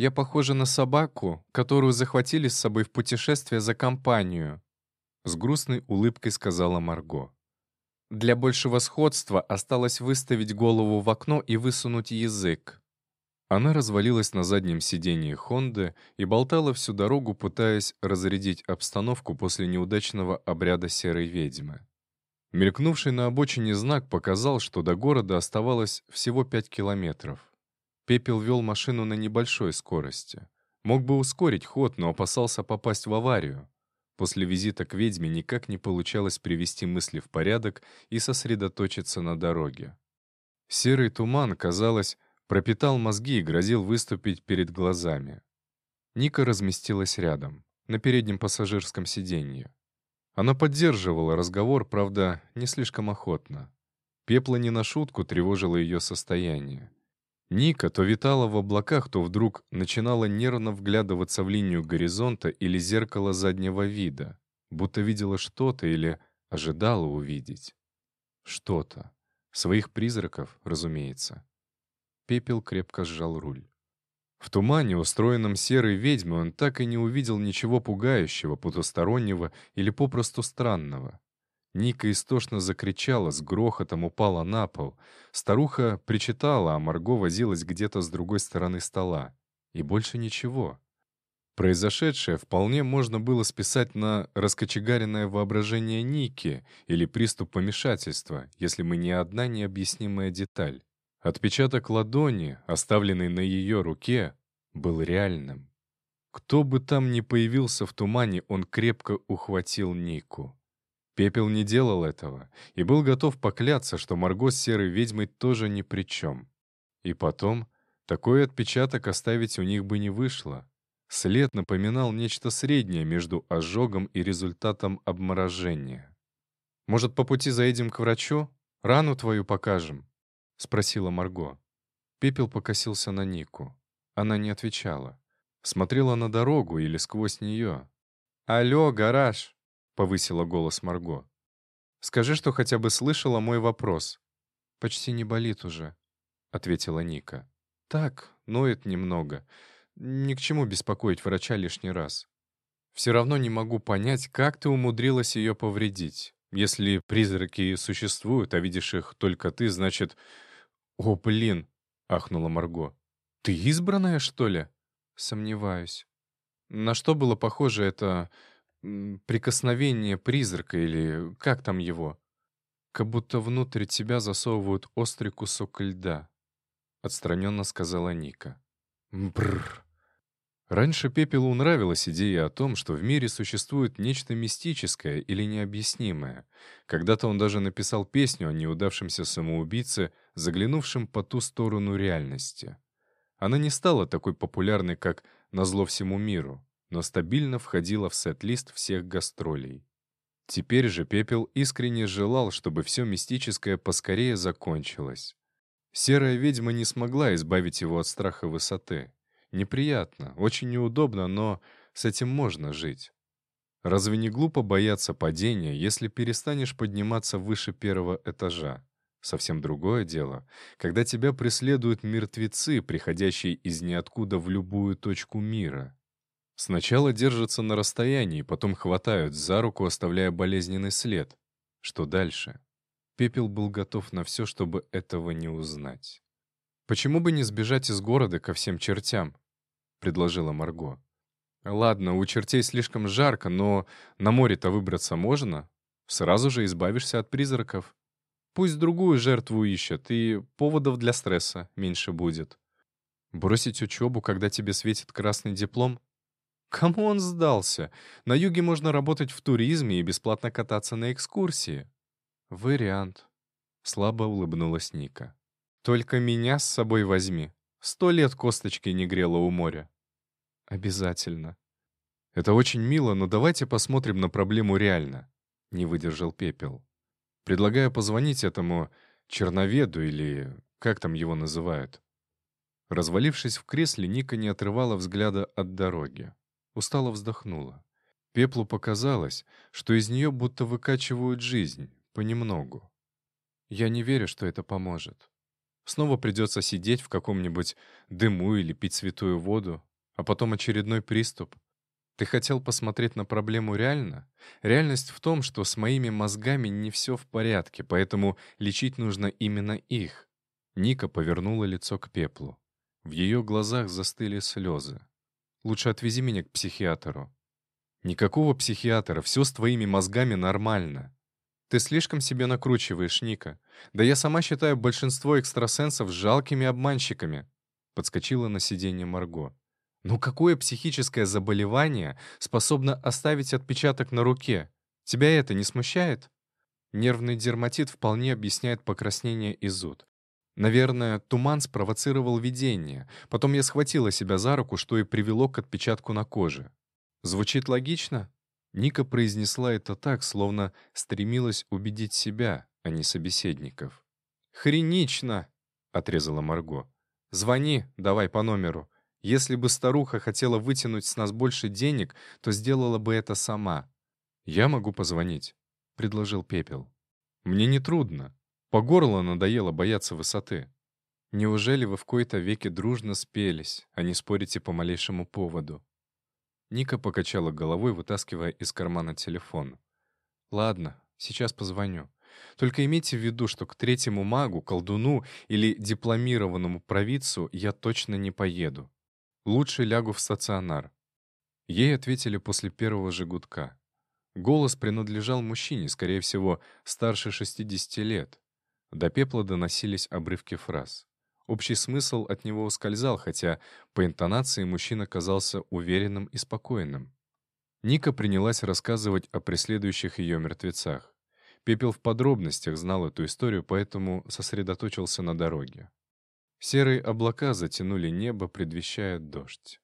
Я похожа на собаку, которую захватили с собой в путешествие за компанию», — с грустной улыбкой сказала Марго. «Для большего сходства осталось выставить голову в окно и высунуть язык». Она развалилась на заднем сидении Хонды и болтала всю дорогу, пытаясь разрядить обстановку после неудачного обряда серой ведьмы. Мелькнувший на обочине знак показал, что до города оставалось всего 5 километров. Пепел вел машину на небольшой скорости. Мог бы ускорить ход, но опасался попасть в аварию. После визита к ведьме никак не получалось привести мысли в порядок и сосредоточиться на дороге. Серый туман, казалось, пропитал мозги и грозил выступить перед глазами. Ника разместилась рядом, на переднем пассажирском сиденье. Она поддерживала разговор, правда, не слишком охотно. Пепла не на шутку тревожило ее состояние. Ника то витала в облаках, то вдруг начинала нервно вглядываться в линию горизонта или зеркало заднего вида, будто видела что-то или ожидала увидеть. Что-то. Своих призраков, разумеется. Пепел крепко сжал руль. В тумане, устроенном серой ведьмой, он так и не увидел ничего пугающего, потустороннего или попросту странного. Ника истошно закричала, с грохотом упала на пол. Старуха причитала, а Марго возилась где-то с другой стороны стола. И больше ничего. Произошедшее вполне можно было списать на раскочегаренное воображение Ники или приступ помешательства, если мы не одна необъяснимая деталь. Отпечаток ладони, оставленный на ее руке, был реальным. Кто бы там ни появился в тумане, он крепко ухватил Нику. Пепел не делал этого и был готов покляться, что Марго с серой ведьмой тоже ни при чем. И потом, такой отпечаток оставить у них бы не вышло. След напоминал нечто среднее между ожогом и результатом обморожения. «Может, по пути заедем к врачу? Рану твою покажем?» — спросила Марго. Пепел покосился на Нику. Она не отвечала. Смотрела на дорогу или сквозь нее. «Алло, гараж!» Повысила голос Марго. «Скажи, что хотя бы слышала мой вопрос». «Почти не болит уже», — ответила Ника. «Так, ноет немного. Ни к чему беспокоить врача лишний раз. Все равно не могу понять, как ты умудрилась ее повредить. Если призраки существуют, а видишь их только ты, значит...» «О, блин!» — ахнула Марго. «Ты избранная, что ли?» «Сомневаюсь». На что было похоже это прикосновение призрака или как там его. Как будто внутрь тебя засовывают острый кусок льда. Отстраненно сказала Ника. Бррр. Раньше Пепелу нравилась идея о том, что в мире существует нечто мистическое или необъяснимое. Когда-то он даже написал песню о неудавшемся самоубийце, заглянувшем по ту сторону реальности. Она не стала такой популярной, как «Назло всему миру», но стабильно входила в сет-лист всех гастролей. Теперь же Пепел искренне желал, чтобы все мистическое поскорее закончилось. Серая ведьма не смогла избавить его от страха высоты. Неприятно, очень неудобно, но с этим можно жить. Разве не глупо бояться падения, если перестанешь подниматься выше первого этажа? Совсем другое дело, когда тебя преследуют мертвецы, приходящие из ниоткуда в любую точку мира. Сначала держатся на расстоянии, потом хватают за руку, оставляя болезненный след. Что дальше? Пепел был готов на все, чтобы этого не узнать. «Почему бы не сбежать из города ко всем чертям?» — предложила Марго. «Ладно, у чертей слишком жарко, но на море-то выбраться можно. Сразу же избавишься от призраков. Пусть другую жертву ищут, и поводов для стресса меньше будет. Бросить учебу, когда тебе светит красный диплом? Кому он сдался? На юге можно работать в туризме и бесплатно кататься на экскурсии. Вариант. Слабо улыбнулась Ника. Только меня с собой возьми. Сто лет косточки не грела у моря. Обязательно. Это очень мило, но давайте посмотрим на проблему реально. Не выдержал Пепел. Предлагаю позвонить этому черноведу или как там его называют. Развалившись в кресле, Ника не отрывала взгляда от дороги. Устало вздохнула. Пеплу показалось, что из нее будто выкачивают жизнь, понемногу. Я не верю, что это поможет. Снова придется сидеть в каком-нибудь дыму или пить святую воду. А потом очередной приступ. Ты хотел посмотреть на проблему реально? Реальность в том, что с моими мозгами не все в порядке, поэтому лечить нужно именно их. Ника повернула лицо к пеплу. В ее глазах застыли слезы. «Лучше отвези меня к психиатру». «Никакого психиатра, все с твоими мозгами нормально». «Ты слишком себе накручиваешь, Ника. Да я сама считаю большинство экстрасенсов жалкими обманщиками», — подскочила на сиденье Марго. «Ну какое психическое заболевание способно оставить отпечаток на руке? Тебя это не смущает?» Нервный дерматит вполне объясняет покраснение и зуд. Наверное, туман спровоцировал видение. Потом я схватила себя за руку, что и привело к отпечатку на коже. Звучит логично? Ника произнесла это так, словно стремилась убедить себя, а не собеседников. «Хренично!» — отрезала Марго. «Звони, давай по номеру. Если бы старуха хотела вытянуть с нас больше денег, то сделала бы это сама». «Я могу позвонить», — предложил Пепел. «Мне не трудно. По горло надоело бояться высоты. Неужели вы в кои-то веке дружно спелись, а не спорите по малейшему поводу? Ника покачала головой, вытаскивая из кармана телефон. «Ладно, сейчас позвоню. Только имейте в виду, что к третьему магу, колдуну или дипломированному провидцу я точно не поеду. Лучше лягу в стационар». Ей ответили после первого же гудка. Голос принадлежал мужчине, скорее всего, старше 60 лет. До пепла доносились обрывки фраз. Общий смысл от него ускользал, хотя по интонации мужчина казался уверенным и спокойным. Ника принялась рассказывать о преследующих ее мертвецах. Пепел в подробностях знал эту историю, поэтому сосредоточился на дороге. Серые облака затянули небо, предвещая дождь.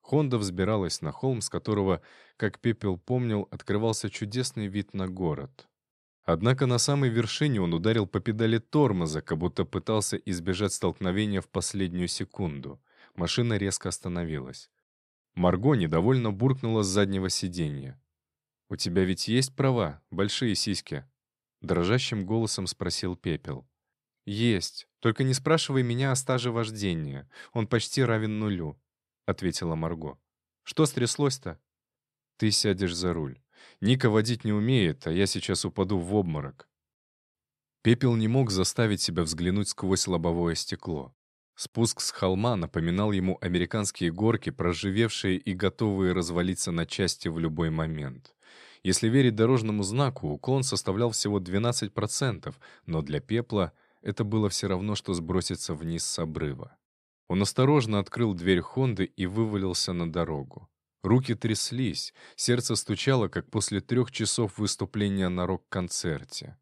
Хонда взбиралась на холм, с которого, как Пепел помнил, открывался чудесный вид на город. Однако на самой вершине он ударил по педали тормоза, как будто пытался избежать столкновения в последнюю секунду. Машина резко остановилась. Марго недовольно буркнула с заднего сиденья. «У тебя ведь есть права, большие сиськи?» Дрожащим голосом спросил Пепел. «Есть. Только не спрашивай меня о стаже вождения. Он почти равен нулю», — ответила Марго. «Что стряслось-то?» «Ты сядешь за руль. Ника водить не умеет, а я сейчас упаду в обморок. Пепел не мог заставить себя взглянуть сквозь лобовое стекло. Спуск с холма напоминал ему американские горки, проживевшие и готовые развалиться на части в любой момент. Если верить дорожному знаку, уклон составлял всего 12%, но для Пепла это было все равно, что сброситься вниз с обрыва. Он осторожно открыл дверь Хонды и вывалился на дорогу. Руки тряслись, сердце стучало, как после трех часов выступления на рок-концерте.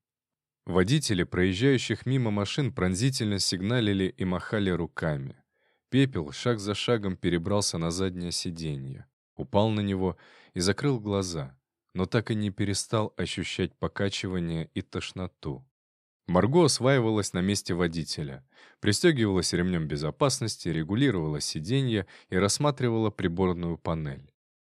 Водители, проезжающих мимо машин, пронзительно сигналили и махали руками. Пепел шаг за шагом перебрался на заднее сиденье, упал на него и закрыл глаза, но так и не перестал ощущать покачивание и тошноту. Марго осваивалась на месте водителя, пристегивалась ремнем безопасности, регулировала сиденье и рассматривала приборную панель.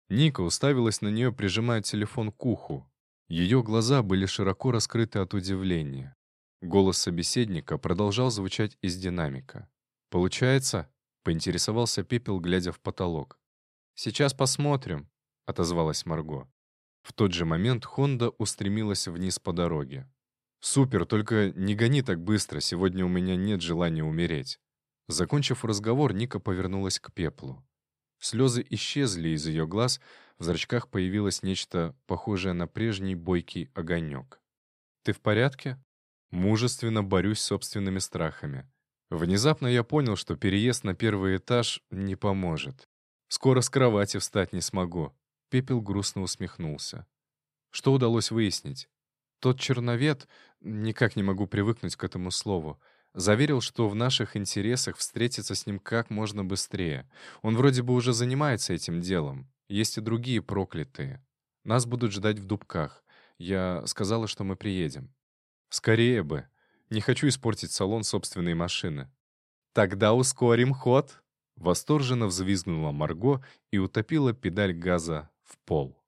Ника уставилась на нее, прижимая телефон к уху. Ее глаза были широко раскрыты от удивления. Голос собеседника продолжал звучать из динамика. «Получается?» — поинтересовался Пепел, глядя в потолок. «Сейчас посмотрим», — отозвалась Марго. В тот же момент Хонда устремилась вниз по дороге. «Супер, только не гони так быстро, сегодня у меня нет желания умереть». Закончив разговор, Ника повернулась к пеплу. Слезы исчезли из ее глаз, в зрачках появилось нечто похожее на прежний бойкий огонек. «Ты в порядке?» Мужественно борюсь с собственными страхами. Внезапно я понял, что переезд на первый этаж не поможет. Скоро с кровати встать не смогу. Пепел грустно усмехнулся. Что удалось выяснить? Тот черновед, никак не могу привыкнуть к этому слову, заверил, что в наших интересах встретиться с ним как можно быстрее. Он вроде бы уже занимается этим делом. Есть и другие проклятые. Нас будут ждать в дубках. Я сказала, что мы приедем. Скорее бы. Не хочу испортить салон собственной машины. Тогда ускорим ход. Восторженно взвизгнула Марго и утопила педаль газа в пол.